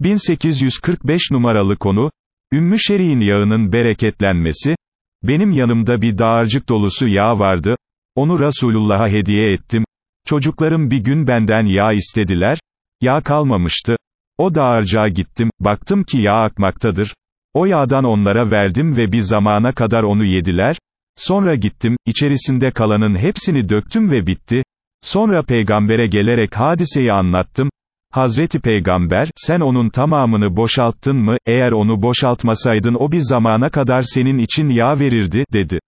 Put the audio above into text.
1845 numaralı konu, Ümmü Şeri'in yağının bereketlenmesi, benim yanımda bir dağarcık dolusu yağ vardı, onu Resulullah'a hediye ettim, çocuklarım bir gün benden yağ istediler, yağ kalmamıştı, o dağarcığa gittim, baktım ki yağ akmaktadır, o yağdan onlara verdim ve bir zamana kadar onu yediler, sonra gittim, içerisinde kalanın hepsini döktüm ve bitti, sonra peygambere gelerek hadiseyi anlattım, Hazreti Peygamber, sen onun tamamını boşalttın mı, eğer onu boşaltmasaydın o bir zamana kadar senin için yağ verirdi, dedi.